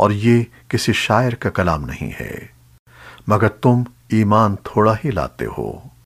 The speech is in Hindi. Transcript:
और ये किसी शायर का कलाम नहीं है। मगर तुम ईमान थोड़ा ही लाते हो।